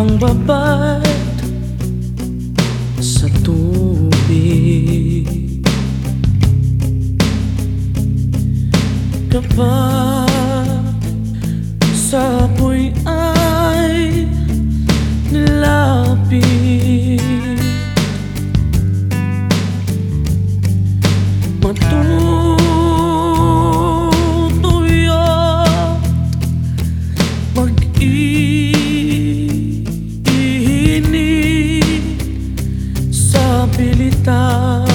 ang babad sa tubig. Kapag sa apoy ay nilapit Matutuyot mag-ibig stars.